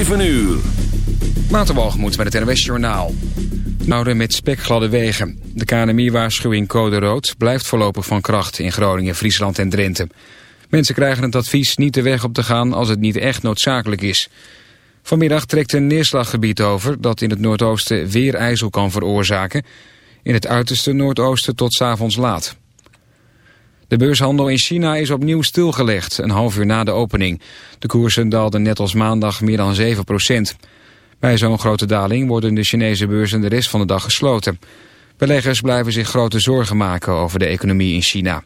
7 uur. Waterwalgemoed met het NWS Journaal. Houden met spekgladde wegen. De KNMI-waarschuwing code rood blijft voorlopig van kracht in Groningen, Friesland en Drenthe. Mensen krijgen het advies niet de weg op te gaan als het niet echt noodzakelijk is. Vanmiddag trekt een neerslaggebied over dat in het noordoosten weer ijzel kan veroorzaken. In het uiterste noordoosten tot 's avonds laat. De beurshandel in China is opnieuw stilgelegd, een half uur na de opening. De koersen daalden net als maandag meer dan 7 procent. Bij zo'n grote daling worden de Chinese beurzen de rest van de dag gesloten. Beleggers blijven zich grote zorgen maken over de economie in China.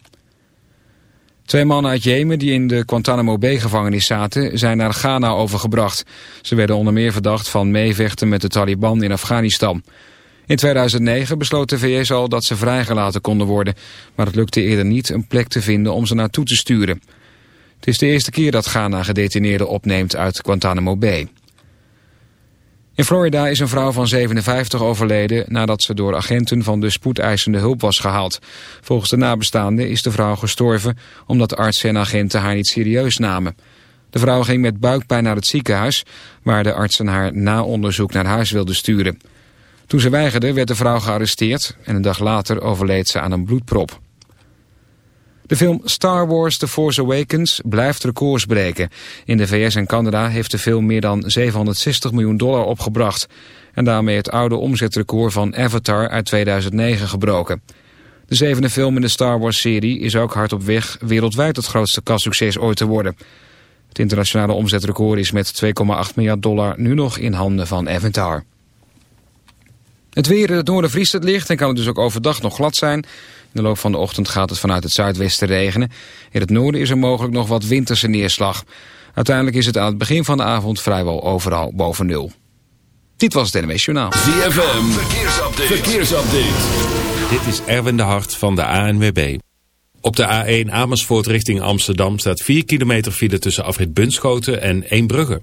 Twee mannen uit Jemen die in de Guantanamo Bay-gevangenis zaten... zijn naar Ghana overgebracht. Ze werden onder meer verdacht van meevechten met de Taliban in Afghanistan. In 2009 besloot de VS al dat ze vrijgelaten konden worden... maar het lukte eerder niet een plek te vinden om ze naartoe te sturen. Het is de eerste keer dat Ghana gedetineerden opneemt uit Guantanamo Bay. In Florida is een vrouw van 57 overleden nadat ze door agenten van de spoedeisende hulp was gehaald. Volgens de nabestaanden is de vrouw gestorven omdat artsen en agenten haar niet serieus namen. De vrouw ging met buikpijn naar het ziekenhuis waar de artsen haar na onderzoek naar huis wilden sturen. Toen ze weigerde werd de vrouw gearresteerd en een dag later overleed ze aan een bloedprop. De film Star Wars The Force Awakens blijft records breken. In de VS en Canada heeft de film meer dan 760 miljoen dollar opgebracht. En daarmee het oude omzetrecord van Avatar uit 2009 gebroken. De zevende film in de Star Wars-serie is ook hard op weg wereldwijd het grootste kastsucces ooit te worden. Het internationale omzetrecord is met 2,8 miljard dollar nu nog in handen van Avatar. Het weer in het noorden vriest het licht en kan het dus ook overdag nog glad zijn. In de loop van de ochtend gaat het vanuit het zuidwesten regenen. In het noorden is er mogelijk nog wat winterse neerslag. Uiteindelijk is het aan het begin van de avond vrijwel overal boven nul. Dit was het NWS Journaal. ZFM, verkeersupdate. verkeersupdate. Dit is Erwin de Hart van de ANWB. Op de A1 Amersfoort richting Amsterdam staat 4 kilometer file tussen afrit Bunschoten en Eembrugge.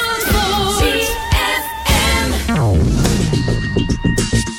Thank you.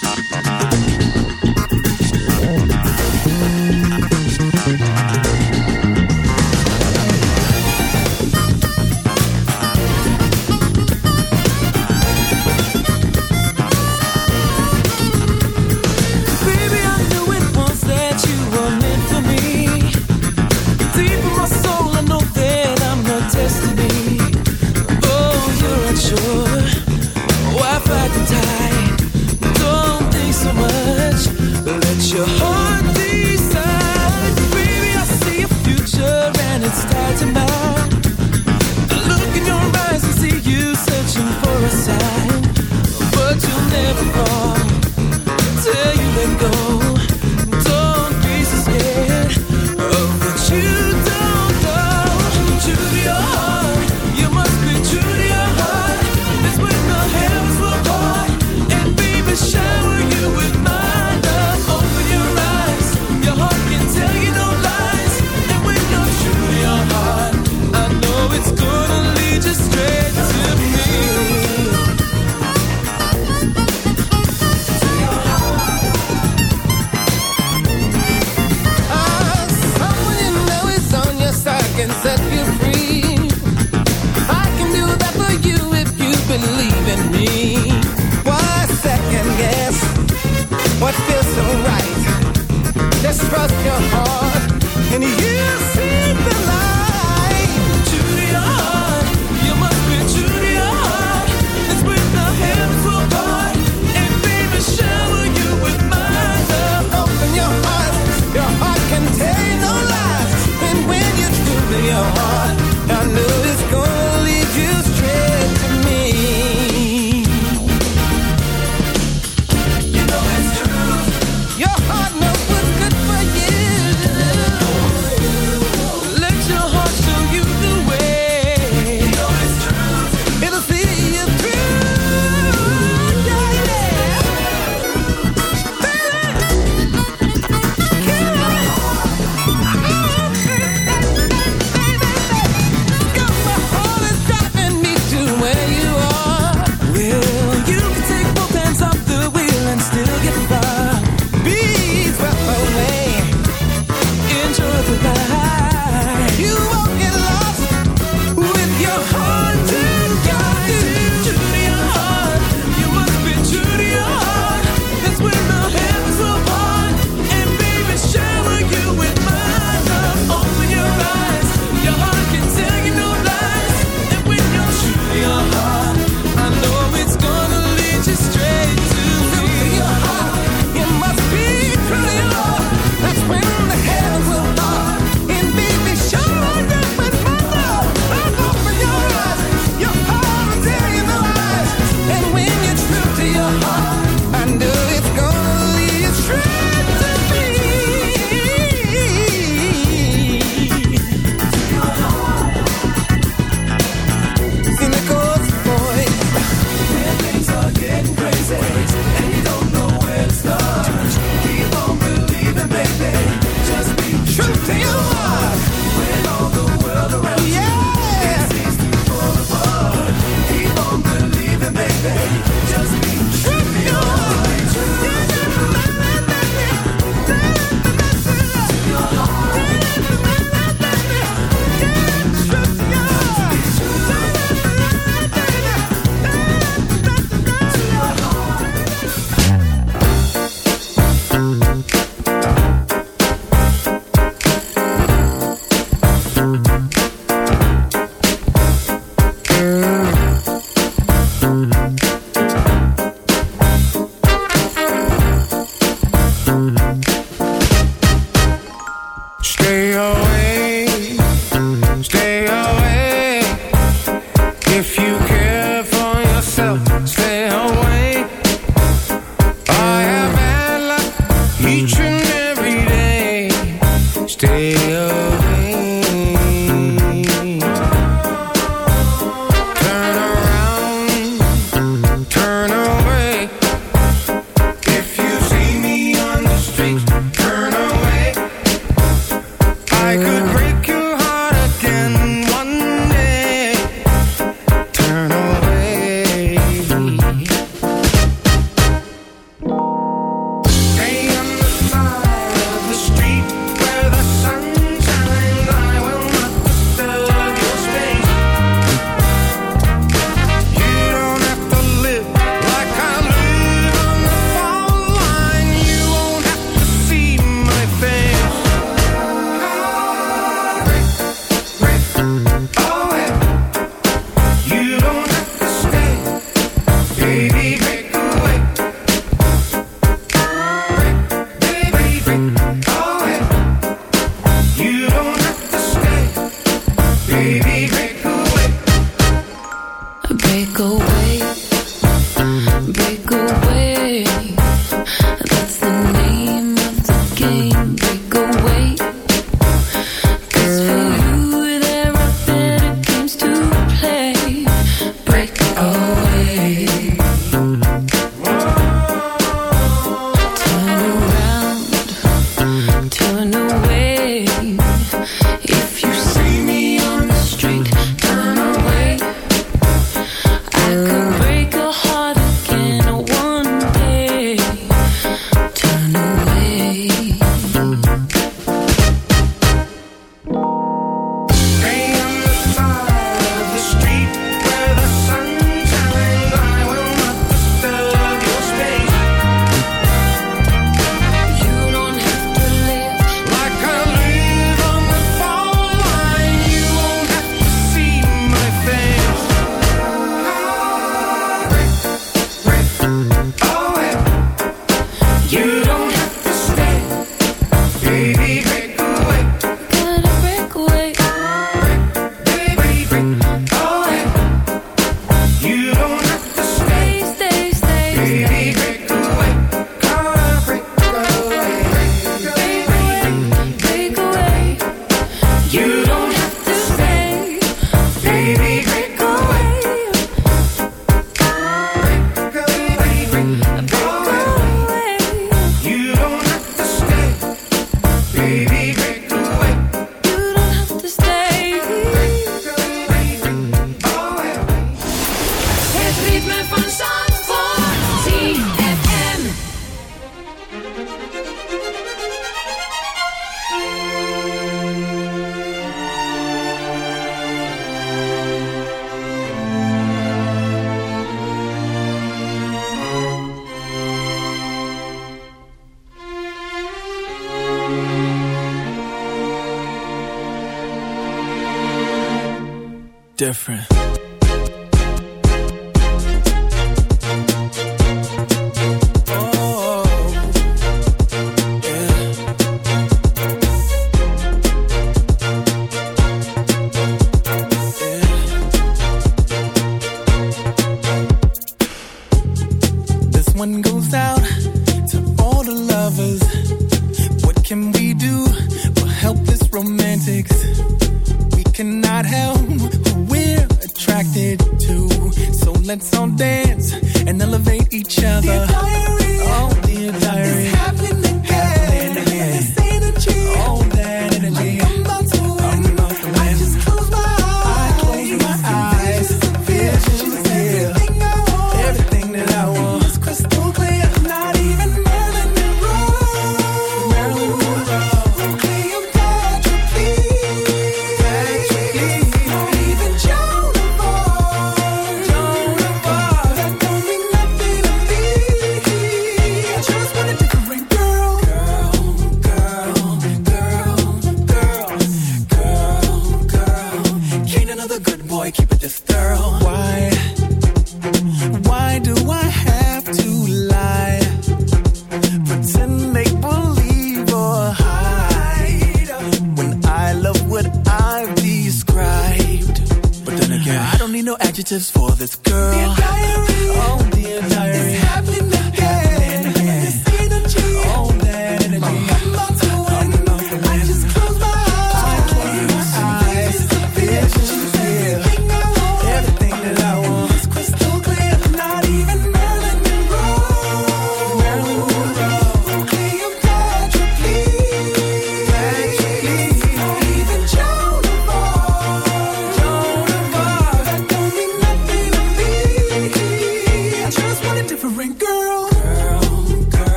Different.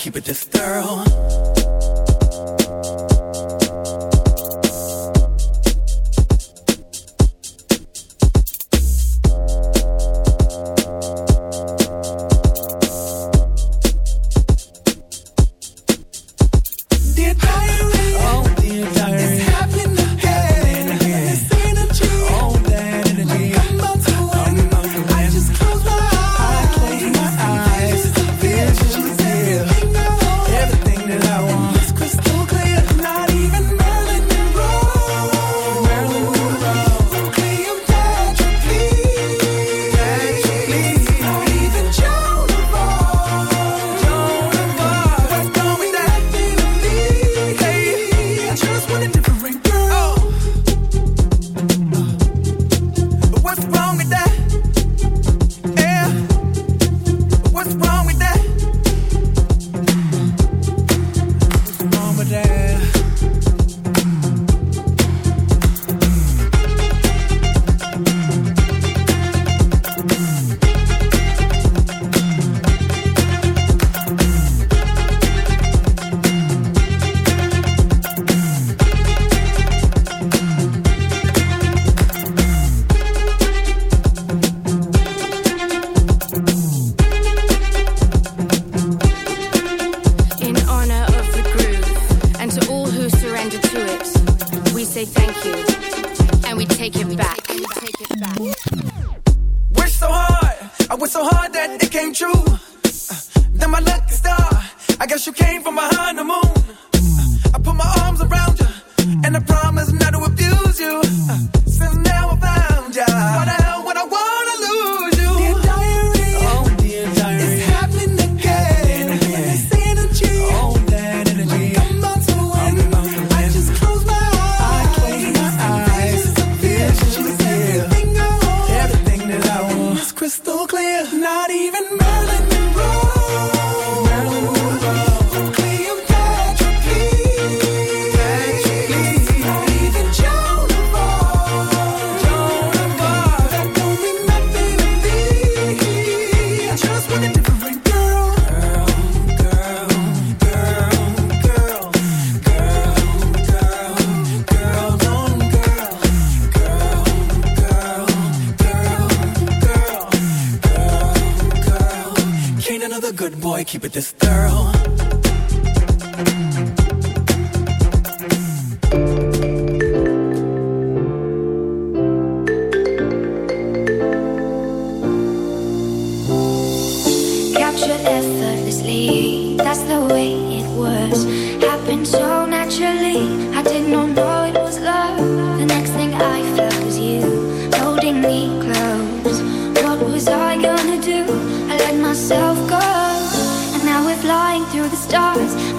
Keep it this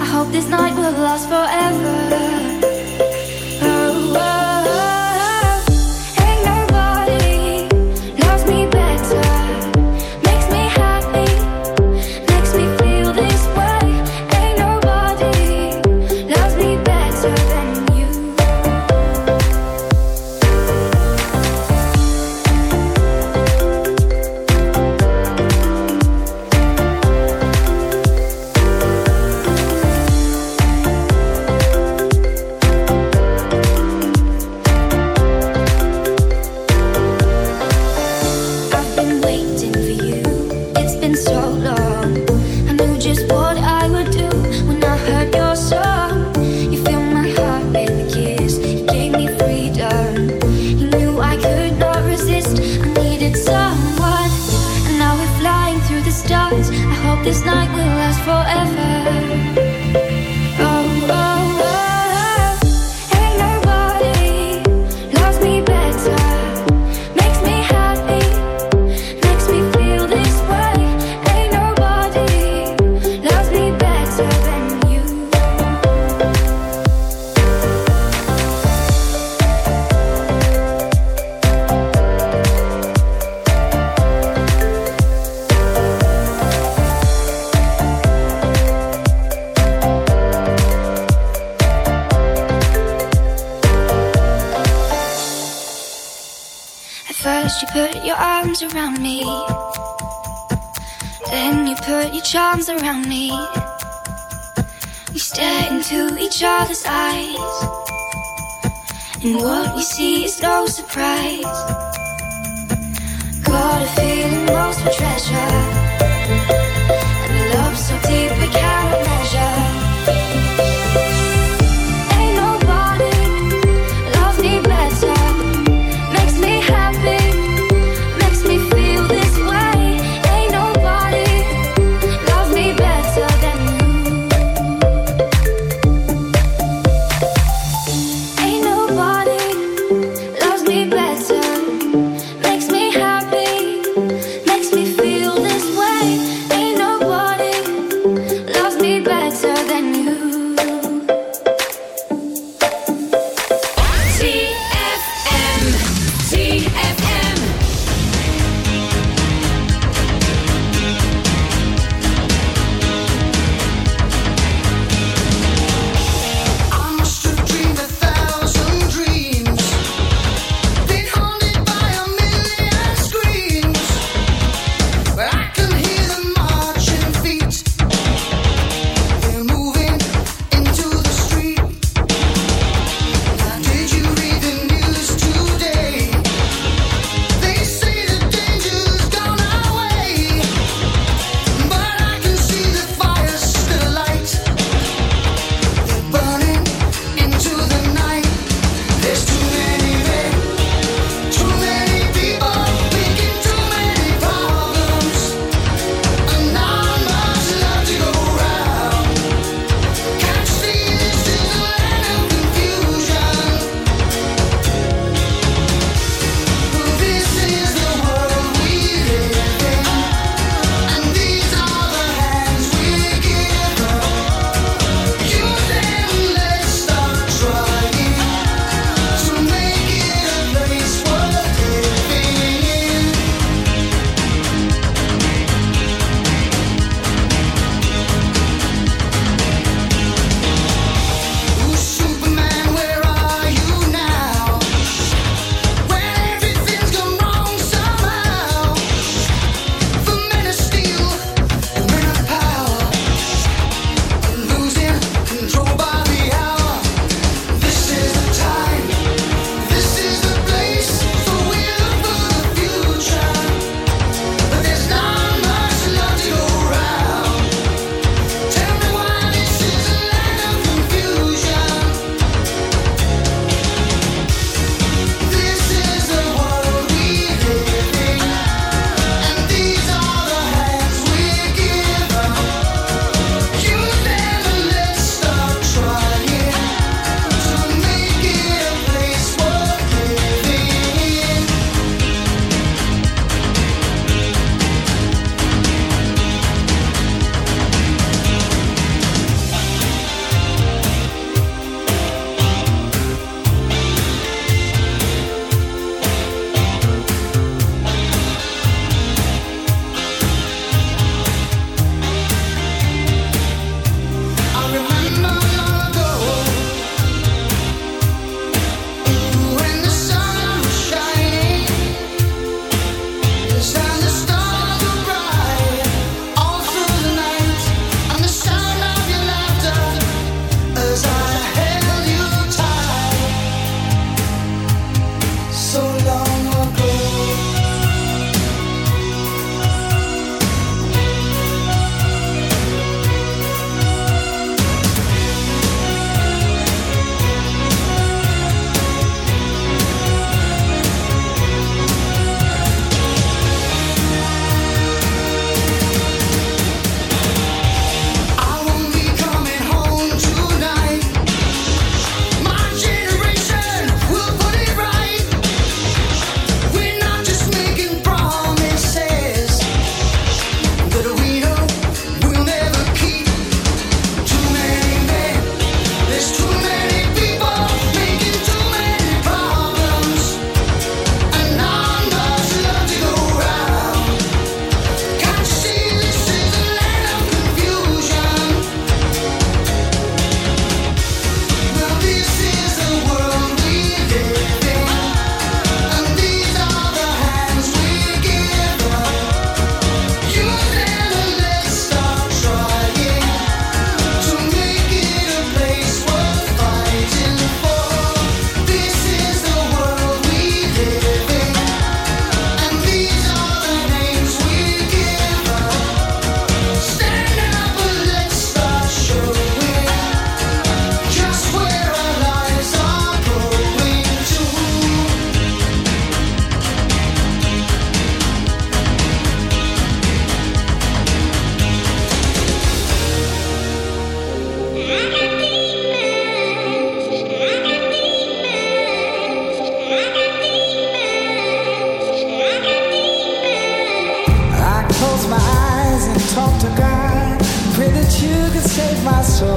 I hope this night will last forever.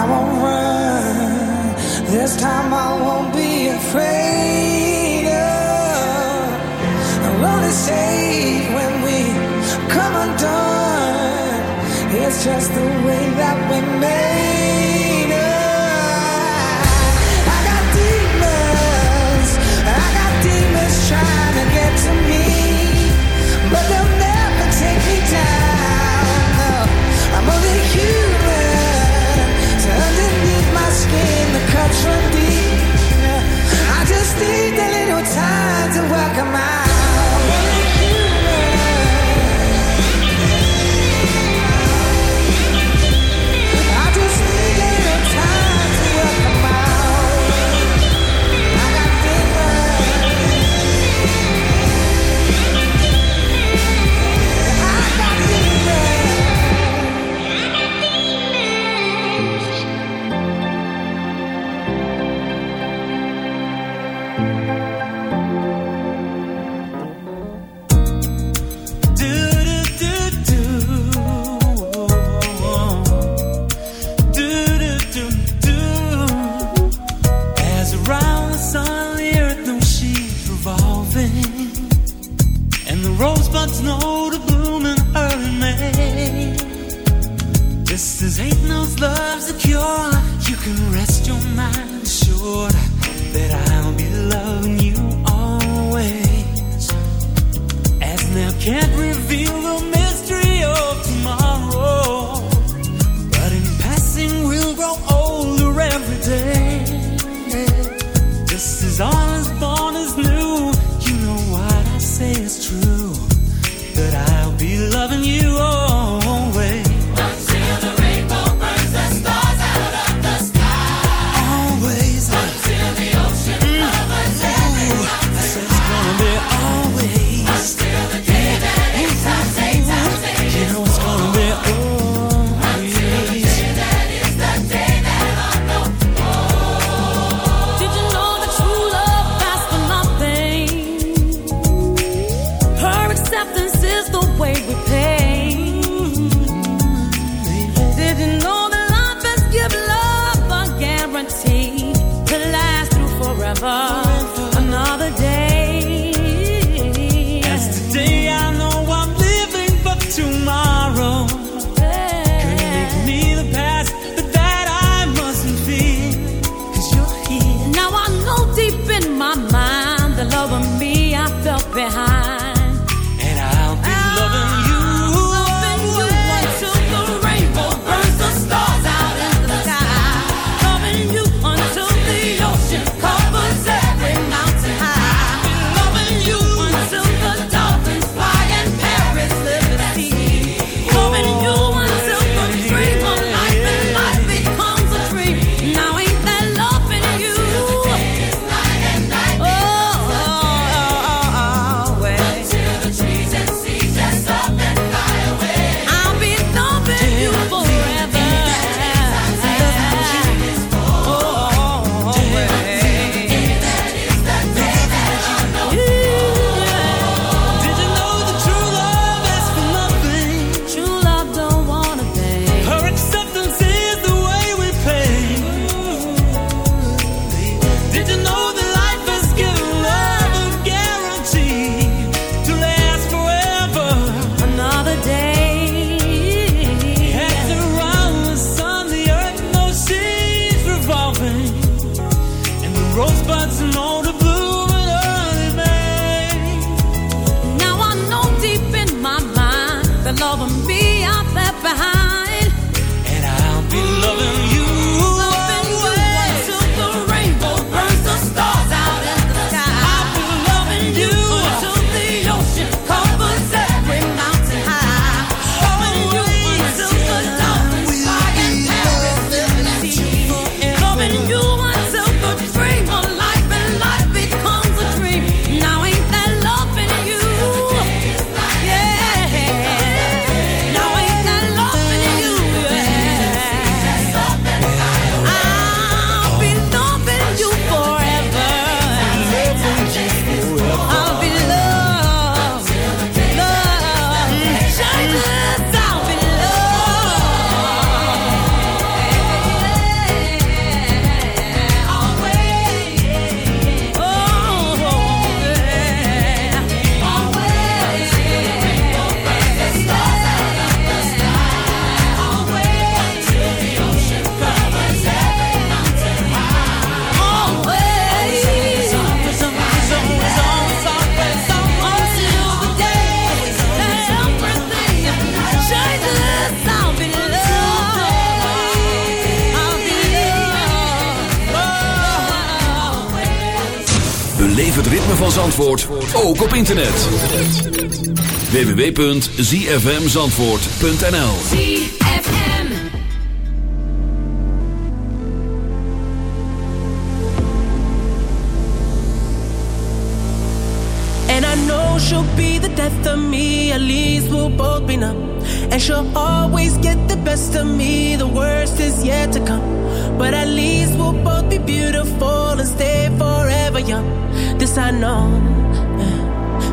I won't run. This time I won't be afraid. Of. Road is safe when we come undone. It's just the way that we made. come out ook op internet. www.zfmzandvoort.nl And I know she'll be the death of me. At least we'll both be numb. And she'll always get the best of me. The worst is yet to come. But at least we'll both be beautiful And stay forever young. This I know.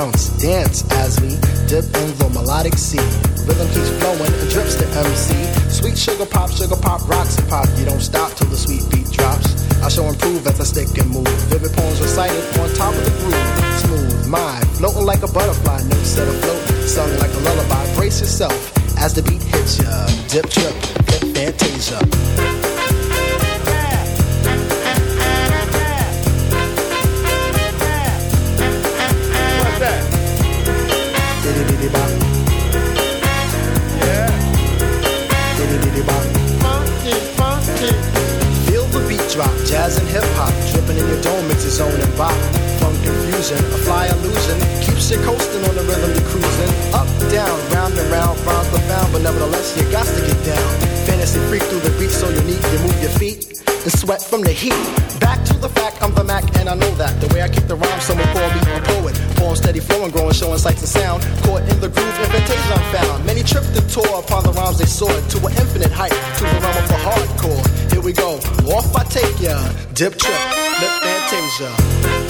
Bounce, dance as we dip in the melodic sea. Rhythm keeps flowing and drips to MC. Sweet sugar pop, sugar pop, rocks and pop. You don't stop till the sweet beat drops. I shall improve as I stick and move. Vivid poems recited on top of the groove. Smooth mind, floating like a butterfly, notes set afloat, sung like a lullaby. Brace yourself as the beat hits ya. Dip, trip, flip, fantasia. Jazz and hip hop, dripping in your dome, it's a zone and bop. Funk confusion, a fly illusion, keeps you coasting on the rhythm you're cruising. Up, down, round and round, rhymes profound, but nevertheless you got to get down. Fantasy freak through the beat so unique, you move your feet and sweat from the heat. Back to the fact, I'm the Mac, and I know that. The way I kick the rhyme, someone call me a poet. Poem steady flowing, growing, showing sights and sound. Caught in the groove, invitation I'm found. Many tripped and tore upon the rhymes they soared to an infinite height, to the realm of the hardcore. Here we go, off I take ya. Dip trip, lip fantasia.